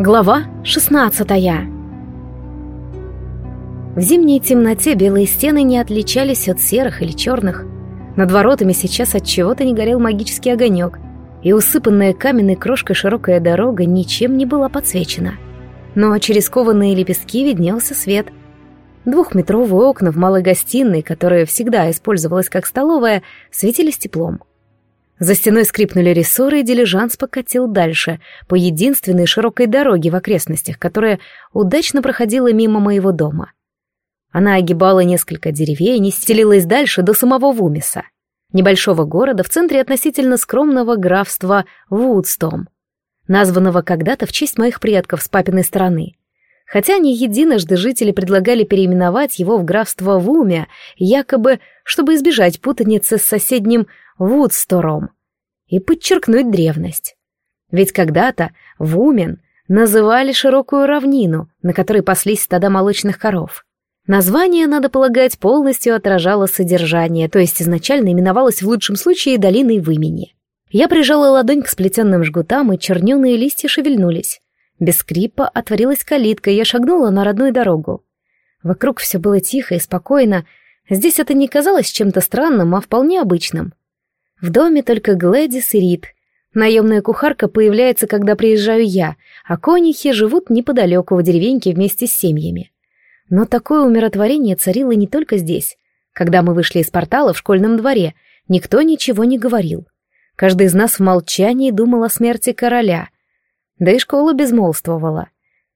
Глава 16 В зимней темноте белые стены не отличались от серых или черных. Над воротами сейчас от чего-то не горел магический огонек, и усыпанная каменной крошкой широкая дорога ничем не была подсвечена. Но через кованые лепестки виднелся свет. Двухметровые окна в малой гостиной, которая всегда использовалась как столовая, светились теплом. За стеной скрипнули рессоры, и дилижанс покатил дальше, по единственной широкой дороге в окрестностях, которая удачно проходила мимо моего дома. Она огибала несколько деревень и стелилась дальше до самого Вумиса, небольшого города в центре относительно скромного графства Вудстом, названного когда-то в честь моих предков с папиной стороны. Хотя не единожды жители предлагали переименовать его в графство Вумя, якобы, чтобы избежать путаницы с соседним Вудстором и подчеркнуть древность. Ведь когда-то Вумен называли широкую равнину, на которой паслись стада молочных коров. Название, надо полагать, полностью отражало содержание, то есть изначально именовалось в лучшем случае долиной в имени. Я прижала ладонь к сплетенным жгутам, и черненые листья шевельнулись. Без скрипа отворилась калитка, и я шагнула на родную дорогу. Вокруг все было тихо и спокойно. Здесь это не казалось чем-то странным, а вполне обычным. В доме только Глэдис и Рид. Наемная кухарка появляется, когда приезжаю я, а конихи живут неподалеку в деревеньке вместе с семьями. Но такое умиротворение царило не только здесь. Когда мы вышли из портала в школьном дворе, никто ничего не говорил. Каждый из нас в молчании думал о смерти короля. Да и школа безмолвствовала.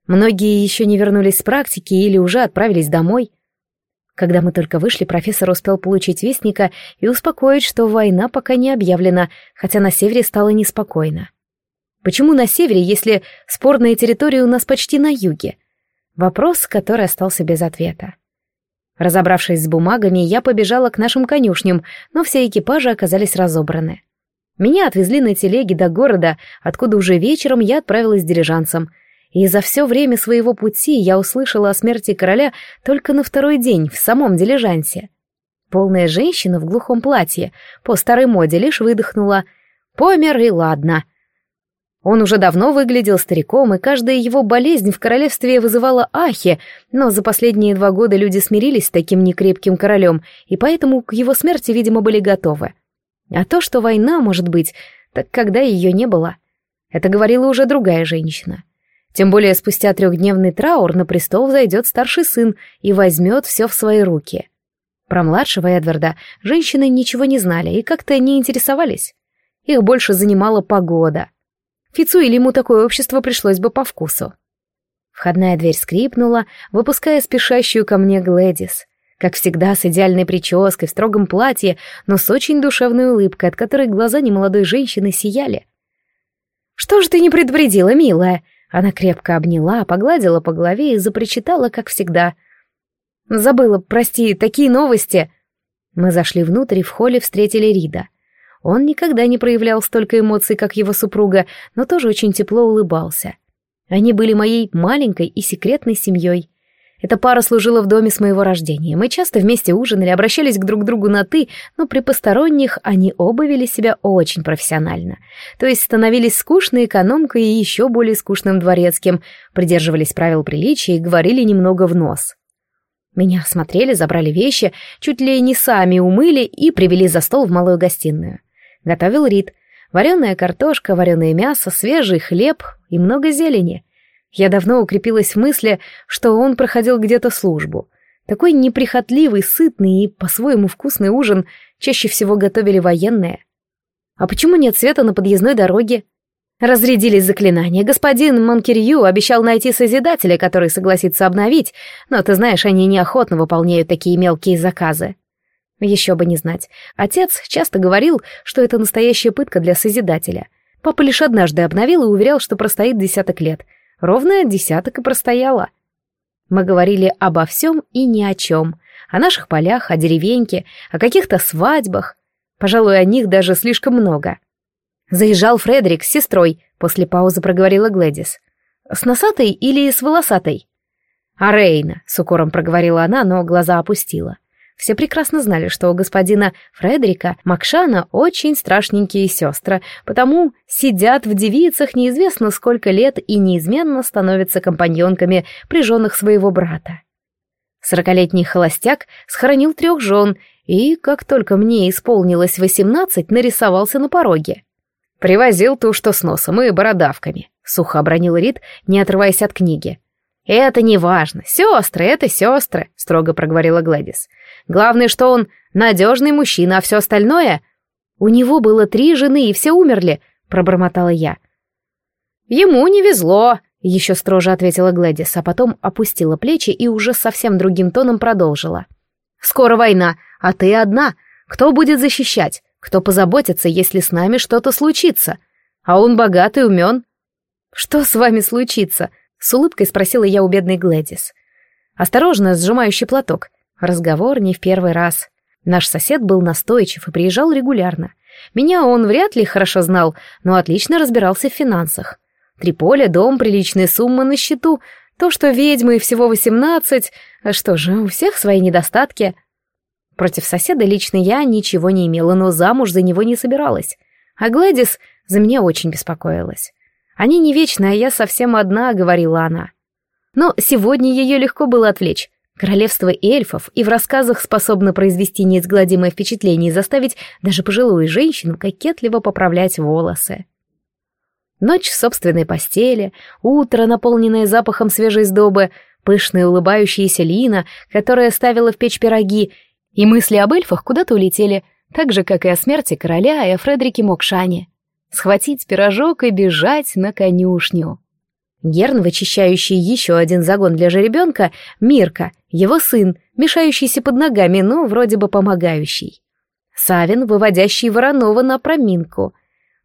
Многие еще не вернулись с практики или уже отправились домой — когда мы только вышли, профессор успел получить вестника и успокоить, что война пока не объявлена, хотя на севере стало неспокойно. Почему на севере, если спорная территория у нас почти на юге? Вопрос, который остался без ответа. Разобравшись с бумагами, я побежала к нашим конюшням, но все экипажи оказались разобраны. Меня отвезли на телеге до города, откуда уже вечером я отправилась дирижансом — и за все время своего пути я услышала о смерти короля только на второй день в самом дилижансе. Полная женщина в глухом платье, по старой моде, лишь выдохнула «Помер и ладно». Он уже давно выглядел стариком, и каждая его болезнь в королевстве вызывала ахи, но за последние два года люди смирились с таким некрепким королем, и поэтому к его смерти, видимо, были готовы. А то, что война может быть, так когда ее не было, это говорила уже другая женщина. Тем более спустя трехдневный траур на престол зайдет старший сын и возьмет все в свои руки. Про младшего Эдварда женщины ничего не знали и как-то не интересовались. Их больше занимала погода. Фицу или ему такое общество пришлось бы по вкусу. Входная дверь скрипнула, выпуская спешащую ко мне Глэдис. Как всегда, с идеальной прической, в строгом платье, но с очень душевной улыбкой, от которой глаза немолодой женщины сияли. «Что же ты не предупредила, милая?» Она крепко обняла, погладила по голове и запричитала, как всегда. «Забыла, прости, такие новости!» Мы зашли внутрь и в холле встретили Рида. Он никогда не проявлял столько эмоций, как его супруга, но тоже очень тепло улыбался. Они были моей маленькой и секретной семьей. Эта пара служила в доме с моего рождения. Мы часто вместе ужинали, обращались к друг другу на «ты», но при посторонних они оба вели себя очень профессионально. То есть становились скучной экономкой и еще более скучным дворецким, придерживались правил приличия и говорили немного в нос. Меня осмотрели, забрали вещи, чуть ли не сами умыли и привели за стол в малую гостиную. Готовил Рид. Вареная картошка, вареное мясо, свежий хлеб и много зелени — я давно укрепилась в мысли, что он проходил где-то службу. Такой неприхотливый, сытный и по-своему вкусный ужин чаще всего готовили военные. А почему нет света на подъездной дороге? Разрядились заклинания. Господин Монкирью обещал найти Созидателя, который согласится обновить, но, ты знаешь, они неохотно выполняют такие мелкие заказы. Еще бы не знать. Отец часто говорил, что это настоящая пытка для Созидателя. Папа лишь однажды обновил и уверял, что простоит десяток лет — Ровно десяток и простояла. Мы говорили обо всем и ни о чем. О наших полях, о деревеньке, о каких-то свадьбах. Пожалуй, о них даже слишком много. Заезжал Фредерик с сестрой, после паузы проговорила Глэдис. С носатой или с волосатой? А Рейна, с укором проговорила она, но глаза опустила. Все прекрасно знали, что у господина Фредерика Макшана очень страшненькие сестры, потому сидят в девицах неизвестно сколько лет и неизменно становятся компаньонками приженных своего брата. Сорокалетний холостяк схоронил трех жен и, как только мне исполнилось восемнадцать, нарисовался на пороге. Привозил ту, что с носом и бородавками, — сухо обронил Рид, не отрываясь от книги. «Это не важно. Сестры — это сестры», — строго проговорила Гладис. «Главное, что он надежный мужчина, а все остальное...» «У него было три жены, и все умерли», — пробормотала я. «Ему не везло», — еще строже ответила Гладис, а потом опустила плечи и уже совсем другим тоном продолжила. «Скоро война, а ты одна. Кто будет защищать? Кто позаботится, если с нами что-то случится? А он богатый, умен». «Что с вами случится?» С улыбкой спросила я у бедной Глэдис. Осторожно, сжимающий платок. Разговор не в первый раз. Наш сосед был настойчив и приезжал регулярно. Меня он вряд ли хорошо знал, но отлично разбирался в финансах. Три поля, дом, приличные суммы на счету. То, что ведьмы всего восемнадцать... Что же, у всех свои недостатки. Против соседа лично я ничего не имела, но замуж за него не собиралась. А Глэдис за меня очень беспокоилась. Они не вечны, а я совсем одна, говорила она. Но сегодня ее легко было отвлечь. Королевство эльфов и в рассказах способно произвести неизгладимое впечатление и заставить даже пожилую женщину кокетливо поправлять волосы. Ночь в собственной постели, утро, наполненное запахом свежей сдобы, пышная улыбающаяся Лина, которая ставила в печь пироги, и мысли об эльфах куда-то улетели, так же, как и о смерти короля и о Фредерике Мокшане схватить пирожок и бежать на конюшню. Герн, вычищающий еще один загон для жеребенка, Мирка, его сын, мешающийся под ногами, но вроде бы помогающий. Савин, выводящий Воронова на проминку.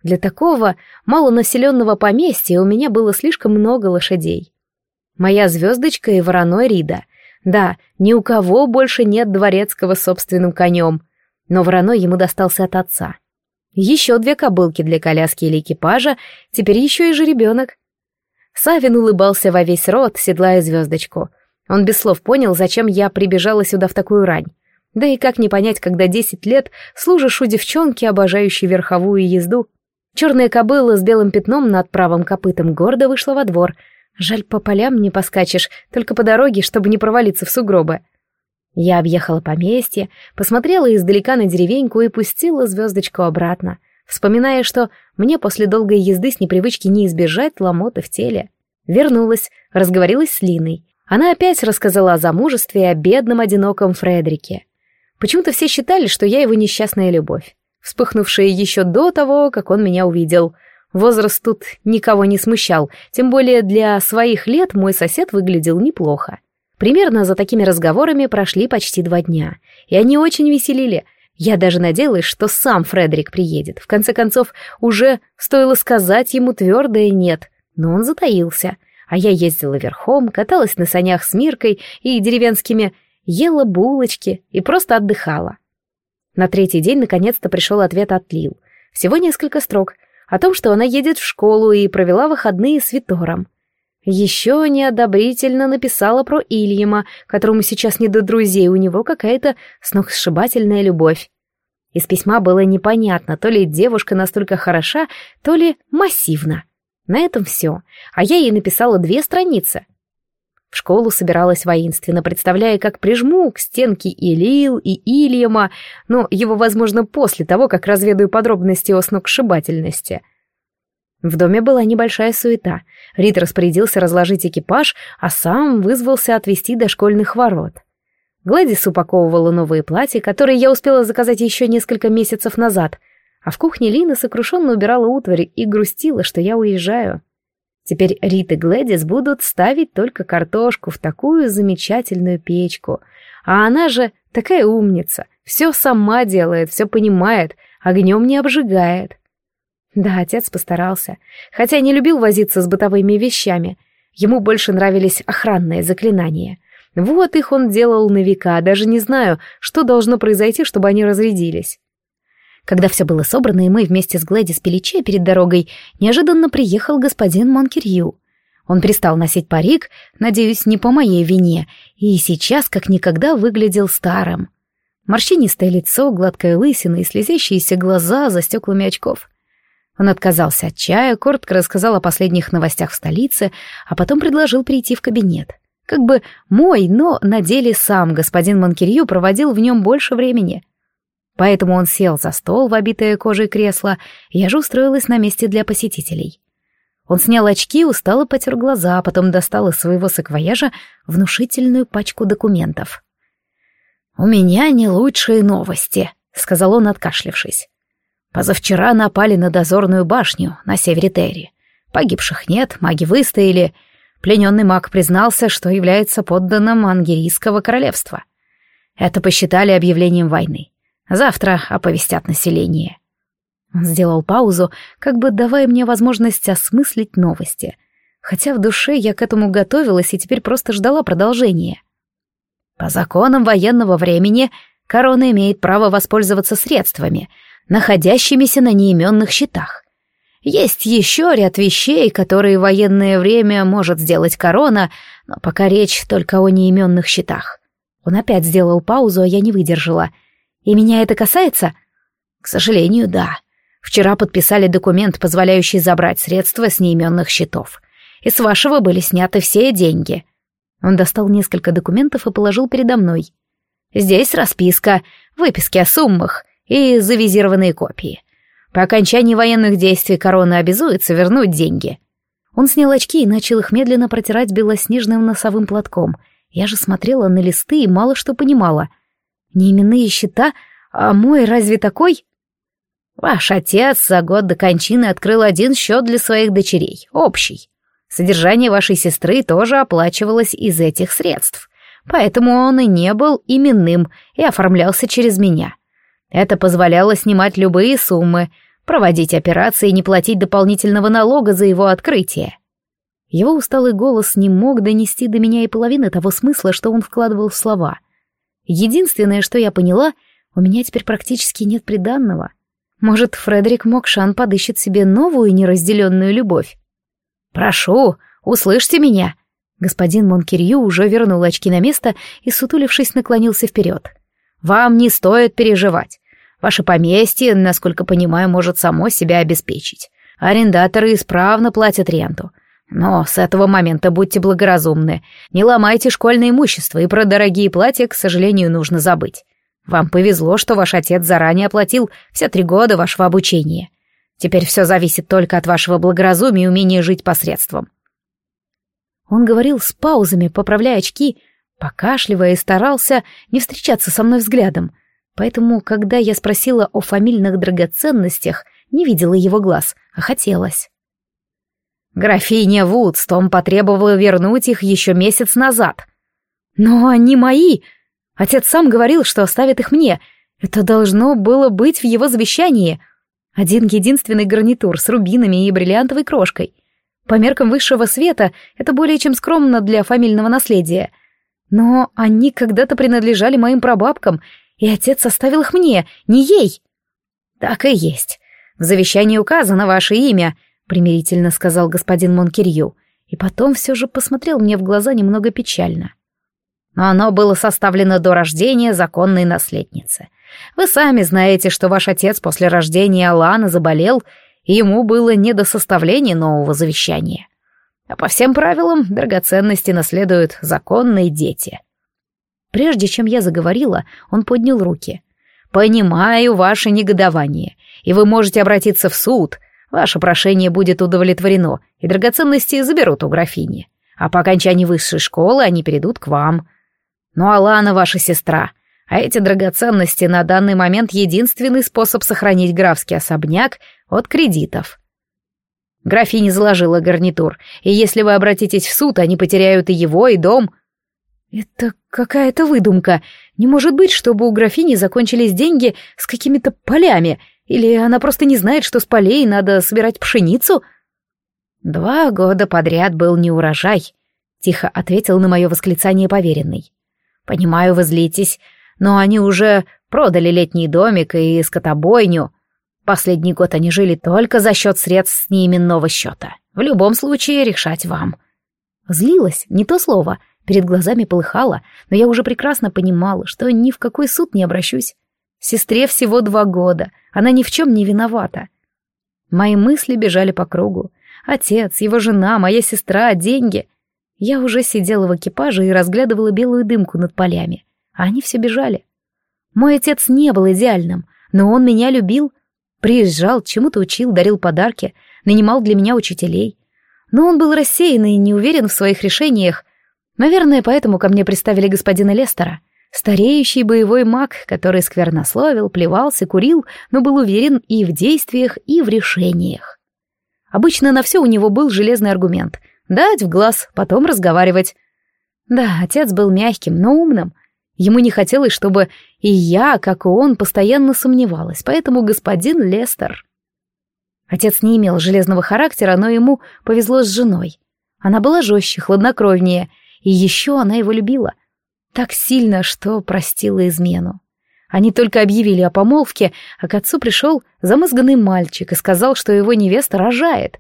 Для такого малонаселенного поместья у меня было слишком много лошадей. Моя звездочка и вороной Рида. Да, ни у кого больше нет дворецкого собственным конем, но вороной ему достался от отца. Еще две кобылки для коляски или экипажа, теперь еще и жеребенок. Савин улыбался во весь рот, седлая звездочку. Он без слов понял, зачем я прибежала сюда в такую рань. Да и как не понять, когда десять лет служишь у девчонки, обожающей верховую езду. Черная кобыла с белым пятном над правым копытом гордо вышла во двор. Жаль, по полям не поскачешь, только по дороге, чтобы не провалиться в сугробы. Я объехала поместье, посмотрела издалека на деревеньку и пустила звездочку обратно, вспоминая, что мне после долгой езды с непривычки не избежать ломоты в теле. Вернулась, разговорилась с Линой. Она опять рассказала о замужестве и о бедном одиноком Фредерике. Почему-то все считали, что я его несчастная любовь, вспыхнувшая еще до того, как он меня увидел. Возраст тут никого не смущал, тем более для своих лет мой сосед выглядел неплохо. Примерно за такими разговорами прошли почти два дня, и они очень веселили. Я даже надеялась, что сам Фредерик приедет. В конце концов, уже стоило сказать ему твердое «нет», но он затаился. А я ездила верхом, каталась на санях с Миркой и деревенскими, ела булочки и просто отдыхала. На третий день наконец-то пришел ответ от Лил. Всего несколько строк о том, что она едет в школу и провела выходные с Витором. Еще неодобрительно написала про Ильяма, которому сейчас не до друзей, у него какая-то сногсшибательная любовь. Из письма было непонятно, то ли девушка настолько хороша, то ли массивна. На этом все, а я ей написала две страницы. В школу собиралась воинственно, представляя, как прижму к стенке и Лил, и Ильяма, но его, возможно, после того, как разведаю подробности о сногсшибательности — в доме была небольшая суета. Рид распорядился разложить экипаж, а сам вызвался отвезти до школьных ворот. Гладис упаковывала новые платья, которые я успела заказать еще несколько месяцев назад, а в кухне Лина сокрушенно убирала утварь и грустила, что я уезжаю. Теперь Рит и Глэдис будут ставить только картошку в такую замечательную печку. А она же такая умница, все сама делает, все понимает, огнем не обжигает. Да, отец постарался, хотя не любил возиться с бытовыми вещами. Ему больше нравились охранные заклинания. Вот их он делал на века, даже не знаю, что должно произойти, чтобы они разрядились. Когда все было собрано, и мы вместе с Глэдис пили чай перед дорогой, неожиданно приехал господин Монкерью. Он перестал носить парик, надеюсь, не по моей вине, и сейчас как никогда выглядел старым. Морщинистое лицо, гладкая лысина и слезящиеся глаза за стеклами очков. Он отказался от чая, коротко рассказал о последних новостях в столице, а потом предложил прийти в кабинет. Как бы мой, но на деле сам господин Монкирью проводил в нем больше времени. Поэтому он сел за стол в обитое кожей кресло, я же устроилась на месте для посетителей. Он снял очки, устало потер глаза, а потом достал из своего саквояжа внушительную пачку документов. «У меня не лучшие новости», — сказал он, откашлившись. «Позавчера напали на дозорную башню на севере Терри. Погибших нет, маги выстояли. Плененный маг признался, что является подданным Ангерийского королевства. Это посчитали объявлением войны. Завтра оповестят население». Он сделал паузу, как бы давая мне возможность осмыслить новости. Хотя в душе я к этому готовилась и теперь просто ждала продолжения. По законам военного времени корона имеет право воспользоваться средствами, находящимися на неименных счетах. Есть еще ряд вещей, которые в военное время может сделать корона, но пока речь только о неименных счетах. Он опять сделал паузу, а я не выдержала. И меня это касается? К сожалению, да. Вчера подписали документ, позволяющий забрать средства с неименных счетов. И с вашего были сняты все деньги. Он достал несколько документов и положил передо мной. Здесь расписка, выписки о суммах и завизированные копии. По окончании военных действий корона обязуется вернуть деньги. Он снял очки и начал их медленно протирать белоснежным носовым платком. Я же смотрела на листы и мало что понимала. Неименные счета, а мой разве такой? Ваш отец за год до кончины открыл один счет для своих дочерей, общий. Содержание вашей сестры тоже оплачивалось из этих средств, поэтому он и не был именным и оформлялся через меня. Это позволяло снимать любые суммы, проводить операции и не платить дополнительного налога за его открытие. Его усталый голос не мог донести до меня и половины того смысла, что он вкладывал в слова. Единственное, что я поняла, у меня теперь практически нет приданного. Может, Фредерик Мокшан подыщет себе новую неразделенную любовь? «Прошу, услышьте меня!» Господин Монкирью уже вернул очки на место и, сутулившись, наклонился вперед. «Вам не стоит переживать. Ваше поместье, насколько понимаю, может само себя обеспечить. Арендаторы исправно платят ренту. Но с этого момента будьте благоразумны. Не ломайте школьное имущество, и про дорогие платья, к сожалению, нужно забыть. Вам повезло, что ваш отец заранее оплатил все три года вашего обучения. Теперь все зависит только от вашего благоразумия и умения жить посредством. Он говорил с паузами, поправляя очки, покашливая и старался не встречаться со мной взглядом. Поэтому, когда я спросила о фамильных драгоценностях, не видела его глаз, а хотелось. Графиня Вудстон потребовала вернуть их еще месяц назад. Но они мои, Отец сам говорил, что оставит их мне. Это должно было быть в его завещании. Один единственный гарнитур с рубинами и бриллиантовой крошкой. По меркам высшего света это более чем скромно для фамильного наследия. Но они когда-то принадлежали моим прабабкам, и отец оставил их мне, не ей. Так и есть. В завещании указано ваше имя, примирительно сказал господин Монкирью, и потом все же посмотрел мне в глаза немного печально но оно было составлено до рождения законной наследницы. Вы сами знаете, что ваш отец после рождения Алана заболел, и ему было не до составления нового завещания. А по всем правилам драгоценности наследуют законные дети. Прежде чем я заговорила, он поднял руки. «Понимаю ваше негодование, и вы можете обратиться в суд. Ваше прошение будет удовлетворено, и драгоценности заберут у графини. А по окончании высшей школы они перейдут к вам. Но Алана ваша сестра, а эти драгоценности на данный момент единственный способ сохранить графский особняк от кредитов. Графиня заложила гарнитур, и если вы обратитесь в суд, они потеряют и его, и дом. Это какая-то выдумка. Не может быть, чтобы у графини закончились деньги с какими-то полями, или она просто не знает, что с полей надо собирать пшеницу? Два года подряд был неурожай, тихо ответил на мое восклицание поверенный. Понимаю, вы злитесь, но они уже продали летний домик и скотобойню. Последний год они жили только за счет средств с неименного счета. В любом случае решать вам. Злилась, не то слово. Перед глазами полыхало, но я уже прекрасно понимала, что ни в какой суд не обращусь. Сестре всего два года, она ни в чем не виновата. Мои мысли бежали по кругу. Отец, его жена, моя сестра, деньги. Я уже сидела в экипаже и разглядывала белую дымку над полями, а они все бежали. Мой отец не был идеальным, но он меня любил. Приезжал, чему-то учил, дарил подарки, нанимал для меня учителей. Но он был рассеян и не уверен в своих решениях, Наверное, поэтому ко мне приставили господина Лестера. Стареющий боевой маг, который сквернословил, плевался, курил, но был уверен и в действиях, и в решениях. Обычно на все у него был железный аргумент — дать в глаз, потом разговаривать. Да, отец был мягким, но умным. Ему не хотелось, чтобы и я, как и он, постоянно сомневалась, поэтому господин Лестер... Отец не имел железного характера, но ему повезло с женой. Она была жестче, хладнокровнее — и еще она его любила. Так сильно, что простила измену. Они только объявили о помолвке, а к отцу пришел замызганный мальчик и сказал, что его невеста рожает.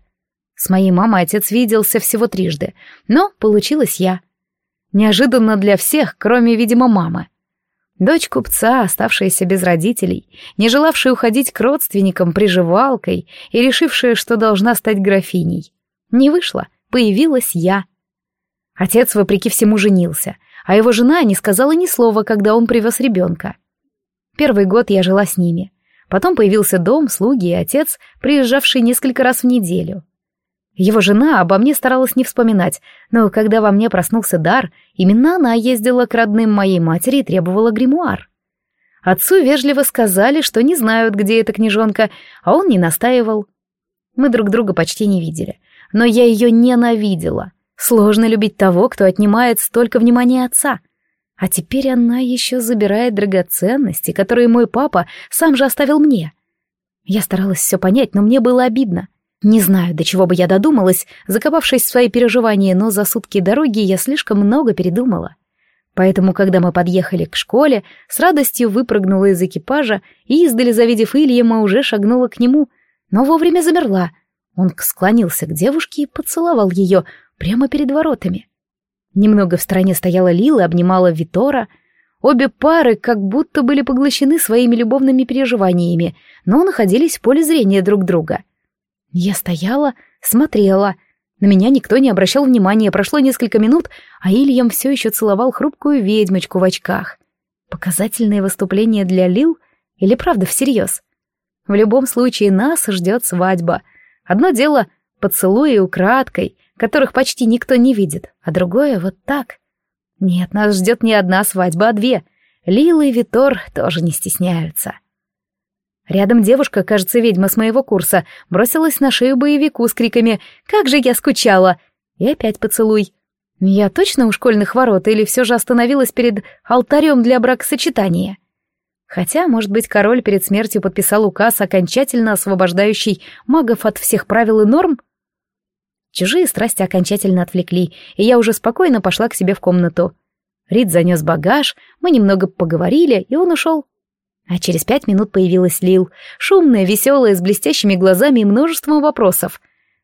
С моей мамой отец виделся всего трижды, но получилась я. Неожиданно для всех, кроме, видимо, мамы. Дочь купца, оставшаяся без родителей, не желавшая уходить к родственникам приживалкой и решившая, что должна стать графиней. Не вышла, появилась я — Отец, вопреки всему, женился, а его жена не сказала ни слова, когда он привез ребенка. Первый год я жила с ними. Потом появился дом, слуги и отец, приезжавший несколько раз в неделю. Его жена обо мне старалась не вспоминать, но когда во мне проснулся дар, именно она ездила к родным моей матери и требовала гримуар. Отцу вежливо сказали, что не знают, где эта книжонка, а он не настаивал. Мы друг друга почти не видели, но я ее ненавидела. Сложно любить того, кто отнимает столько внимания отца. А теперь она еще забирает драгоценности, которые мой папа сам же оставил мне. Я старалась все понять, но мне было обидно. Не знаю, до чего бы я додумалась, закопавшись в свои переживания, но за сутки дороги я слишком много передумала. Поэтому, когда мы подъехали к школе, с радостью выпрыгнула из экипажа и, издали завидев Ильяма, уже шагнула к нему, но вовремя замерла. Он склонился к девушке и поцеловал ее, прямо перед воротами. Немного в стороне стояла Лила обнимала Витора. Обе пары как будто были поглощены своими любовными переживаниями, но находились в поле зрения друг друга. Я стояла, смотрела. На меня никто не обращал внимания, прошло несколько минут, а Ильям все еще целовал хрупкую ведьмочку в очках. Показательное выступление для Лил или правда всерьез? В любом случае нас ждет свадьба. Одно дело — поцелуи украдкой — которых почти никто не видит, а другое вот так. Нет, нас ждет не одна свадьба, а две. Лила и Витор тоже не стесняются. Рядом девушка, кажется, ведьма с моего курса, бросилась на шею боевику с криками «Как же я скучала!» И опять поцелуй. Я точно у школьных ворот или все же остановилась перед алтарем для бракосочетания? Хотя, может быть, король перед смертью подписал указ, окончательно освобождающий магов от всех правил и норм? Чужие страсти окончательно отвлекли, и я уже спокойно пошла к себе в комнату. Рид занес багаж, мы немного поговорили, и он ушел. А через пять минут появилась Лил, шумная, веселая, с блестящими глазами и множеством вопросов.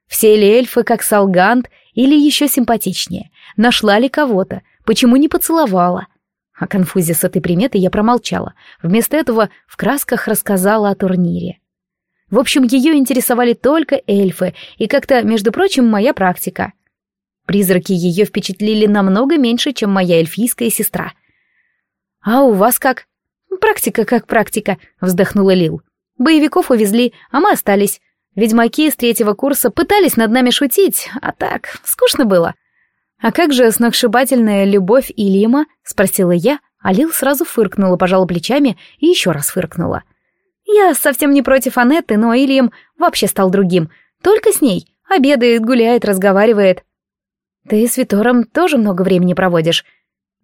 Все ли эльфы как Салгант, или еще симпатичнее? Нашла ли кого-то? Почему не поцеловала? О конфузе с этой приметой я промолчала. Вместо этого в красках рассказала о турнире. В общем, ее интересовали только эльфы, и как-то, между прочим, моя практика. Призраки ее впечатлили намного меньше, чем моя эльфийская сестра. «А у вас как?» «Практика как практика», — вздохнула Лил. «Боевиков увезли, а мы остались. Ведьмаки с третьего курса пытались над нами шутить, а так, скучно было». «А как же сногсшибательная любовь Ильяма?» — спросила я, а Лил сразу фыркнула, пожала плечами и еще раз фыркнула. Я совсем не против Анетты, но Ильям вообще стал другим. Только с ней. Обедает, гуляет, разговаривает. Ты с Витором тоже много времени проводишь.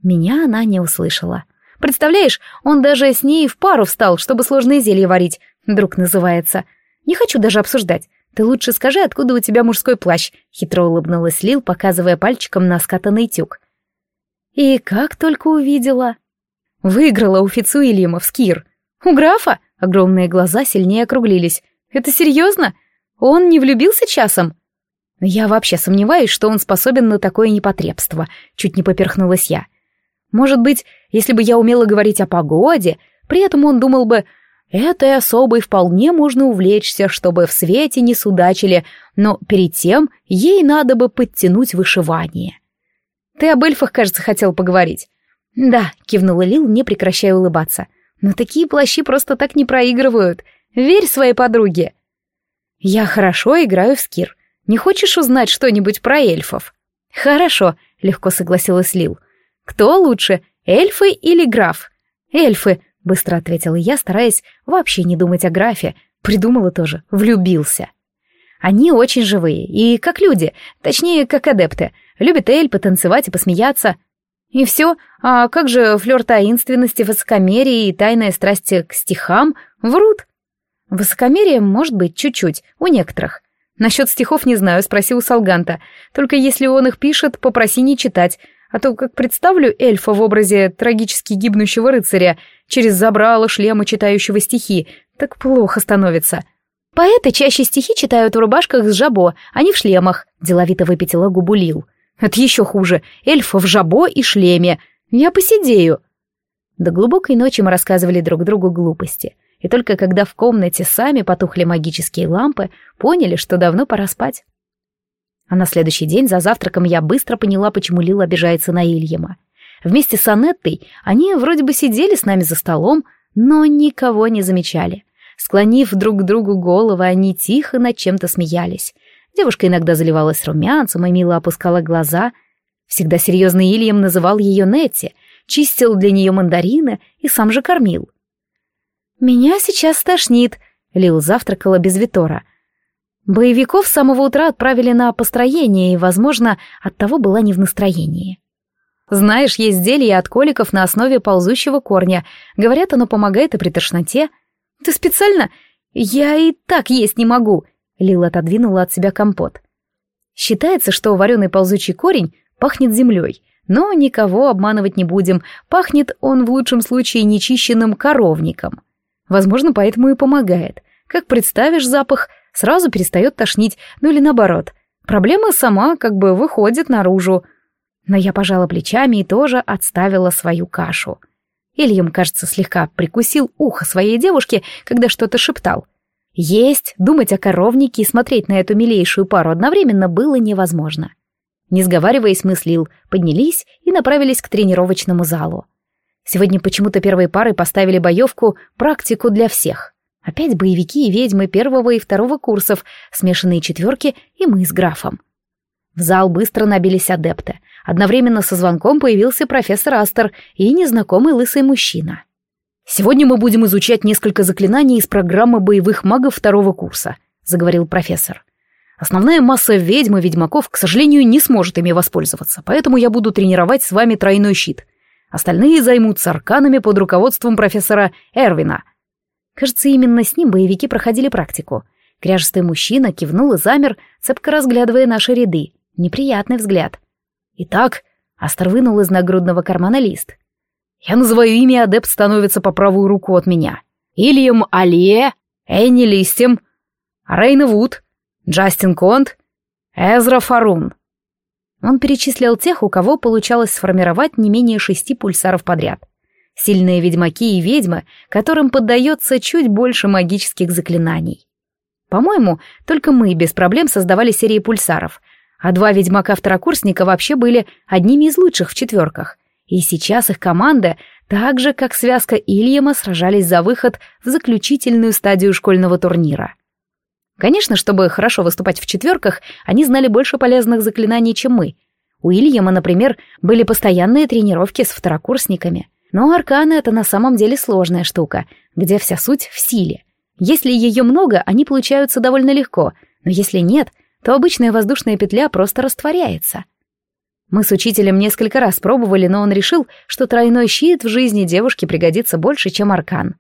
Меня она не услышала. Представляешь, он даже с ней в пару встал, чтобы сложные зелья варить. Друг называется. Не хочу даже обсуждать. Ты лучше скажи, откуда у тебя мужской плащ?» Хитро улыбнулась Лил, показывая пальчиком на скатанный тюк. И как только увидела... Выиграла у Фицу Ильяма в Скир. «У графа?» Огромные глаза сильнее округлились. «Это серьезно? Он не влюбился часом?» Я вообще сомневаюсь, что он способен на такое непотребство, чуть не поперхнулась я. Может быть, если бы я умела говорить о погоде, при этом он думал бы, этой особой вполне можно увлечься, чтобы в свете не судачили, но перед тем ей надо бы подтянуть вышивание. Ты об эльфах, кажется, хотел поговорить. Да, кивнула Лил, не прекращая улыбаться. Но такие плащи просто так не проигрывают. Верь своей подруге. Я хорошо играю в скир. Не хочешь узнать что-нибудь про эльфов? Хорошо, легко согласилась Лил. Кто лучше, эльфы или граф? Эльфы, быстро ответила я, стараясь вообще не думать о графе. Придумала тоже, влюбился. Они очень живые, и как люди, точнее, как адепты. Любят эльпы, танцевать и посмеяться. И все, а как же флёр таинственности, высокомерие и тайная страсть к стихам врут? Высокомерие может быть чуть-чуть, у некоторых. Насчет стихов не знаю, спроси у Салганта. Только если он их пишет, попроси не читать. А то, как представлю эльфа в образе трагически гибнущего рыцаря, через забрало шлема читающего стихи, так плохо становится. Поэты чаще стихи читают в рубашках с жабо, а не в шлемах, деловито выпятила губу Лил. Это еще хуже, эльф в жабо и шлеме. Я посидею. До глубокой ночи мы рассказывали друг другу глупости — и только когда в комнате сами потухли магические лампы, поняли, что давно пора спать. А на следующий день за завтраком я быстро поняла, почему Лил обижается на Ильяма. Вместе с Анеттой они вроде бы сидели с нами за столом, но никого не замечали. Склонив друг к другу головы, они тихо над чем-то смеялись. Девушка иногда заливалась румянцем и мило опускала глаза. Всегда серьезный Ильям называл ее Нетти, чистил для нее мандарины и сам же кормил. «Меня сейчас стошнит», — Лил завтракала без Витора. Боевиков с самого утра отправили на построение, и, возможно, оттого была не в настроении. Знаешь, есть зелье от коликов на основе ползущего корня. Говорят, оно помогает и при тошноте. Ты специально? Я и так есть не могу. Лил отодвинула от себя компот. Считается, что вареный ползучий корень пахнет землей. Но никого обманывать не будем. Пахнет он в лучшем случае нечищенным коровником. Возможно, поэтому и помогает. Как представишь запах, сразу перестает тошнить, ну или наоборот. Проблема сама как бы выходит наружу. Но я пожала плечами и тоже отставила свою кашу. Ильям, кажется, слегка прикусил ухо своей девушки, когда что-то шептал. Есть, думать о коровнике и смотреть на эту милейшую пару одновременно было невозможно. Не сговариваясь, мыслил, поднялись и направились к тренировочному залу. Сегодня почему-то первой парой поставили боевку «Практику для всех». Опять боевики и ведьмы первого и второго курсов, смешанные четверки и мы с графом. В зал быстро набились адепты. Одновременно со звонком появился профессор Астер и незнакомый лысый мужчина. «Сегодня мы будем изучать несколько заклинаний из программы боевых магов второго курса», — заговорил профессор. «Основная масса ведьм и ведьмаков, к сожалению, не сможет ими воспользоваться, поэтому я буду тренировать с вами тройной щит. Остальные займутся арканами под руководством профессора Эрвина. Кажется, именно с ним боевики проходили практику. Кряжестый мужчина кивнул и замер, цепко разглядывая наши ряды. Неприятный взгляд. Итак, Астер вынул из нагрудного кармана лист. «Я называю имя, адепт становится по правую руку от меня. Ильям Алие, Энни Листем, Рейна Вуд, Джастин Конт, Эзра Фарун. Он перечислил тех, у кого получалось сформировать не менее шести пульсаров подряд. Сильные ведьмаки и ведьмы, которым поддается чуть больше магических заклинаний. По-моему, только мы без проблем создавали серии пульсаров, а два ведьмака-второкурсника вообще были одними из лучших в четверках. И сейчас их команда, так же как связка Ильяма, сражались за выход в заключительную стадию школьного турнира. Конечно, чтобы хорошо выступать в четверках, они знали больше полезных заклинаний, чем мы. У Ильяма, например, были постоянные тренировки с второкурсниками. Но арканы — это на самом деле сложная штука, где вся суть в силе. Если ее много, они получаются довольно легко, но если нет, то обычная воздушная петля просто растворяется. Мы с учителем несколько раз пробовали, но он решил, что тройной щит в жизни девушки пригодится больше, чем аркан.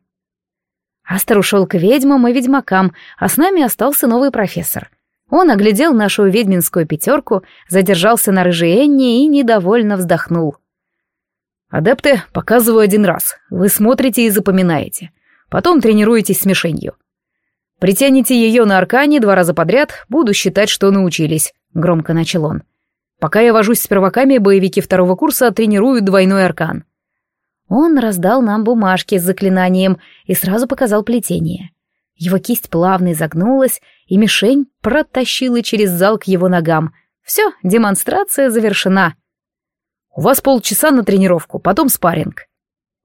Астер ушел к ведьмам и ведьмакам, а с нами остался новый профессор. Он оглядел нашу ведьминскую пятерку, задержался на рыжей Энне и недовольно вздохнул. «Адепты, показываю один раз. Вы смотрите и запоминаете. Потом тренируетесь с мишенью. Притяните ее на аркане два раза подряд, буду считать, что научились. — громко начал он. «Пока я вожусь с перваками, боевики второго курса тренируют двойной аркан». Он раздал нам бумажки с заклинанием и сразу показал плетение. Его кисть плавно изогнулась, и мишень протащила через зал к его ногам. Все, демонстрация завершена. «У вас полчаса на тренировку, потом спарринг».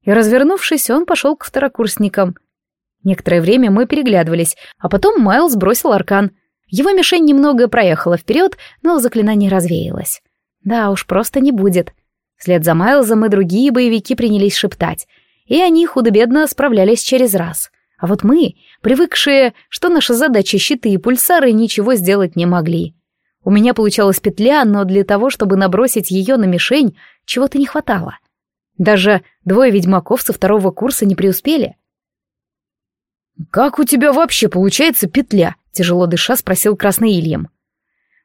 И, развернувшись, он пошел к второкурсникам. Некоторое время мы переглядывались, а потом Майлз бросил аркан. Его мишень немного проехала вперед, но заклинание развеялось. Да уж, просто не будет. Вслед за Майлзом и другие боевики принялись шептать, и они худо-бедно справлялись через раз. А вот мы, привыкшие, что наша задача щиты и пульсары, ничего сделать не могли. У меня получалась петля, но для того, чтобы набросить ее на мишень, чего-то не хватало. Даже двое ведьмаков со второго курса не преуспели. «Как у тебя вообще получается петля?» — тяжело дыша спросил Красный Ильям.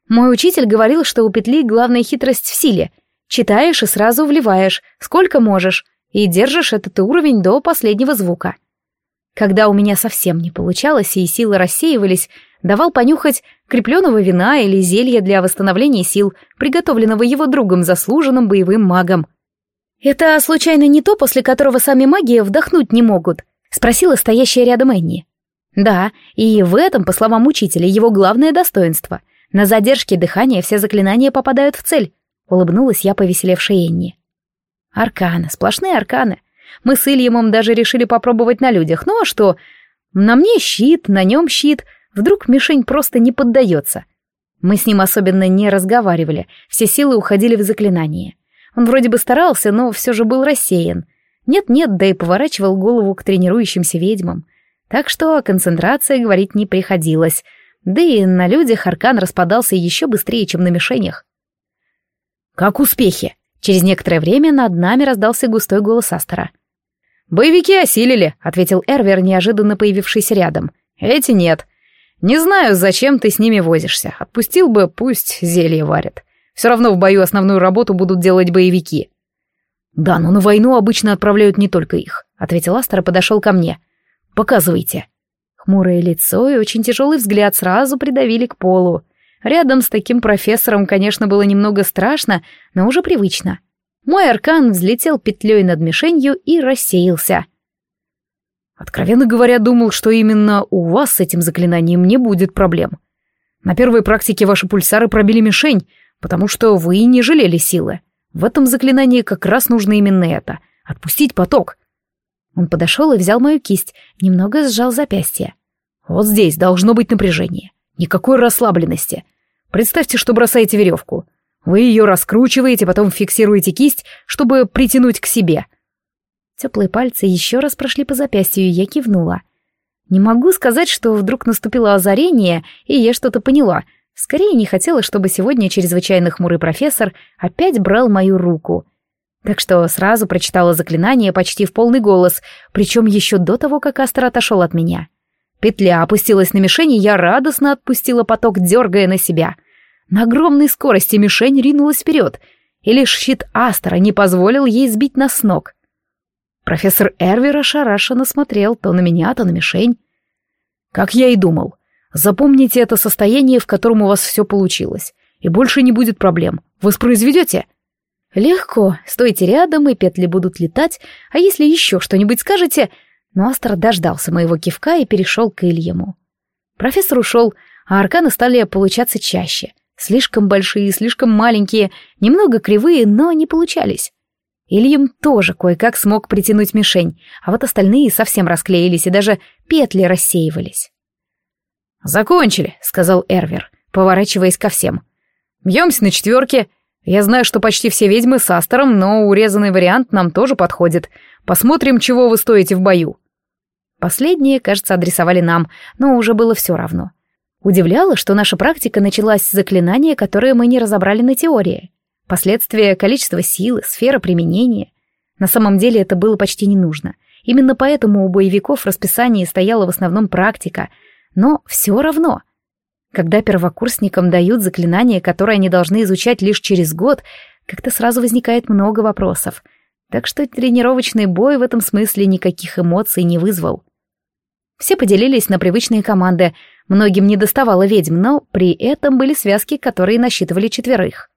«Мой учитель говорил, что у петли главная хитрость в силе. Читаешь и сразу вливаешь, сколько можешь, и держишь этот уровень до последнего звука. Когда у меня совсем не получалось и силы рассеивались, давал понюхать крепленного вина или зелья для восстановления сил, приготовленного его другом заслуженным боевым магом. «Это, случайно, не то, после которого сами маги вдохнуть не могут?» — спросила стоящая рядом Энни. «Да, и в этом, по словам учителя, его главное достоинство. На задержке дыхания все заклинания попадают в цель», — улыбнулась я повеселевшей Энни. «Арканы, сплошные арканы. Мы с Ильямом даже решили попробовать на людях. Ну а что? На мне щит, на нем щит. Вдруг мишень просто не поддается. Мы с ним особенно не разговаривали, все силы уходили в заклинание. Он вроде бы старался, но все же был рассеян. Нет-нет, да и поворачивал голову к тренирующимся ведьмам. Так что о концентрации говорить не приходилось. Да и на людях аркан распадался еще быстрее, чем на мишенях. «Как успехи?» Через некоторое время над нами раздался густой голос Астера. «Боевики осилили», — ответил Эрвер, неожиданно появившийся рядом. «Эти нет. Не знаю, зачем ты с ними возишься. Отпустил бы, пусть зелье варят. Все равно в бою основную работу будут делать боевики». «Да, но на войну обычно отправляют не только их», — ответил Астер и подошел ко мне. «Показывайте». Хмурое лицо и очень тяжелый взгляд сразу придавили к полу. Рядом с таким профессором, конечно, было немного страшно, но уже привычно. Мой аркан взлетел петлей над мишенью и рассеялся. Откровенно говоря, думал, что именно у вас с этим заклинанием не будет проблем. На первой практике ваши пульсары пробили мишень, потому что вы не жалели силы. В этом заклинании как раз нужно именно это — отпустить поток. Он подошел и взял мою кисть, немного сжал запястье. Вот здесь должно быть напряжение. Никакой расслабленности. Представьте, что бросаете веревку. Вы ее раскручиваете, потом фиксируете кисть, чтобы притянуть к себе. Теплые пальцы еще раз прошли по запястью, и я кивнула. Не могу сказать, что вдруг наступило озарение, и я что-то поняла. Скорее не хотела, чтобы сегодня чрезвычайно хмурый профессор опять брал мою руку. Так что сразу прочитала заклинание почти в полный голос, причем еще до того, как Астер отошел от меня. Петля опустилась на мишень, и я радостно отпустила поток, дергая на себя — на огромной скорости мишень ринулась вперед, и лишь щит Астера не позволил ей сбить нас с ног. Профессор Эрвер ошарашенно смотрел то на меня, то на мишень. Как я и думал. Запомните это состояние, в котором у вас все получилось, и больше не будет проблем. Воспроизведете? Легко, стойте рядом, и петли будут летать, а если еще что-нибудь скажете... Но Астер дождался моего кивка и перешел к Ильему. Профессор ушел, а арканы стали получаться чаще. Слишком большие, слишком маленькие, немного кривые, но не получались. Ильям тоже кое-как смог притянуть мишень, а вот остальные совсем расклеились и даже петли рассеивались. «Закончили», — сказал Эрвер, поворачиваясь ко всем. «Бьемся на четверке. Я знаю, что почти все ведьмы с Астером, но урезанный вариант нам тоже подходит. Посмотрим, чего вы стоите в бою». Последние, кажется, адресовали нам, но уже было все равно. Удивляло, что наша практика началась с заклинания, которое мы не разобрали на теории. Последствия, количество силы, сфера применения. На самом деле это было почти не нужно. Именно поэтому у боевиков в расписании стояла в основном практика. Но все равно. Когда первокурсникам дают заклинание, которое они должны изучать лишь через год, как-то сразу возникает много вопросов. Так что тренировочный бой в этом смысле никаких эмоций не вызвал. Все поделились на привычные команды. Многим не доставало ведьм, но при этом были связки, которые насчитывали четверых.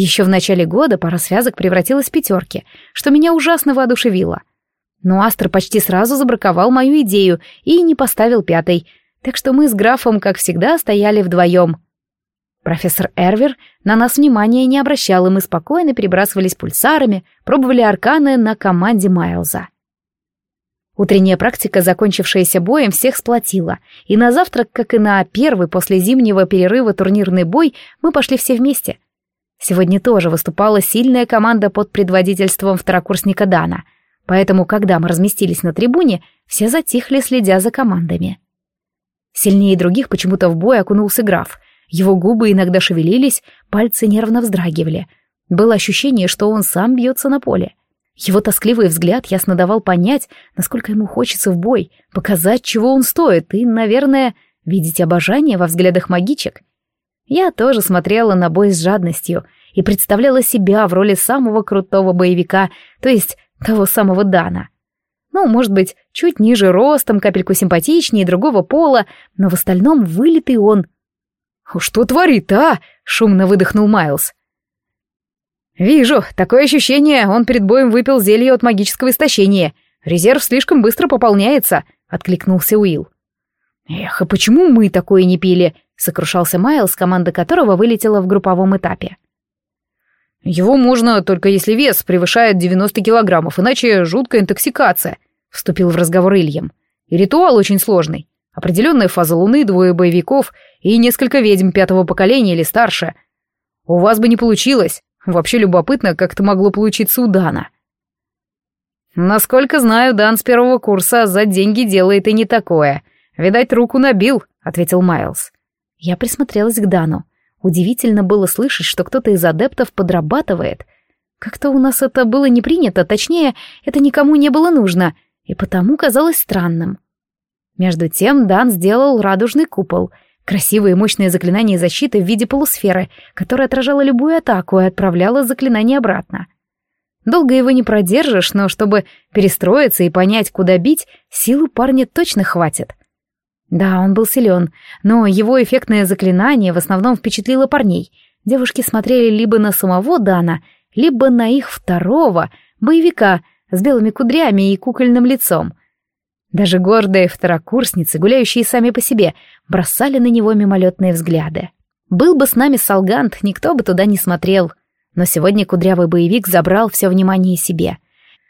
Еще в начале года пара связок превратилась в пятерки, что меня ужасно воодушевило. Но Астр почти сразу забраковал мою идею и не поставил пятой, так что мы с графом, как всегда, стояли вдвоем. Профессор Эрвер на нас внимания не обращал, и мы спокойно перебрасывались пульсарами, пробовали арканы на команде Майлза. Утренняя практика, закончившаяся боем, всех сплотила, и на завтрак, как и на первый после зимнего перерыва турнирный бой, мы пошли все вместе. Сегодня тоже выступала сильная команда под предводительством второкурсника Дана, поэтому, когда мы разместились на трибуне, все затихли, следя за командами. Сильнее других почему-то в бой окунулся граф. Его губы иногда шевелились, пальцы нервно вздрагивали. Было ощущение, что он сам бьется на поле. Его тоскливый взгляд ясно давал понять, насколько ему хочется в бой, показать, чего он стоит, и, наверное, видеть обожание во взглядах магичек. Я тоже смотрела на бой с жадностью и представляла себя в роли самого крутого боевика, то есть того самого Дана. Ну, может быть, чуть ниже ростом, капельку симпатичнее, другого пола, но в остальном вылитый он. «Что творит, а?» — шумно выдохнул Майлз. «Вижу, такое ощущение, он перед боем выпил зелье от магического истощения. Резерв слишком быстро пополняется», — откликнулся Уилл. «Эх, а почему мы такое не пили?» — сокрушался Майлз, команда которого вылетела в групповом этапе. «Его можно только если вес превышает 90 килограммов, иначе жуткая интоксикация», — вступил в разговор Ильям. «И ритуал очень сложный. Определенная фаза Луны, двое боевиков и несколько ведьм пятого поколения или старше. У вас бы не получилось. Вообще любопытно, как это могло получиться у Дана. Насколько знаю, Дан с первого курса за деньги делает и не такое. Видать, руку набил, ответил Майлз. Я присмотрелась к Дану. Удивительно было слышать, что кто-то из адептов подрабатывает. Как-то у нас это было не принято, точнее, это никому не было нужно, и потому казалось странным. Между тем Дан сделал радужный купол — Красивое и мощное заклинание защиты в виде полусферы, которая отражала любую атаку и отправляла заклинание обратно. Долго его не продержишь, но чтобы перестроиться и понять, куда бить, силы парня точно хватит. Да, он был силен, но его эффектное заклинание в основном впечатлило парней. Девушки смотрели либо на самого Дана, либо на их второго, боевика, с белыми кудрями и кукольным лицом. Даже гордые второкурсницы, гуляющие сами по себе, бросали на него мимолетные взгляды. Был бы с нами Салгант, никто бы туда не смотрел. Но сегодня кудрявый боевик забрал все внимание себе.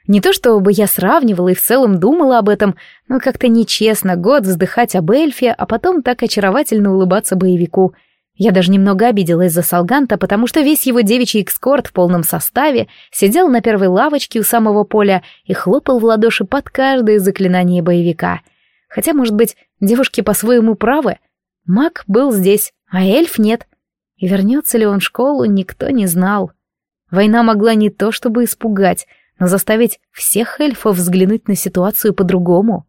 Не то чтобы я сравнивала и в целом думала об этом, но как-то нечестно год вздыхать об эльфе, а потом так очаровательно улыбаться боевику — я даже немного обиделась за Салганта, потому что весь его девичий экскорт в полном составе сидел на первой лавочке у самого поля и хлопал в ладоши под каждое заклинание боевика. Хотя, может быть, девушки по-своему правы. Маг был здесь, а эльф нет. И вернется ли он в школу, никто не знал. Война могла не то чтобы испугать, но заставить всех эльфов взглянуть на ситуацию по-другому.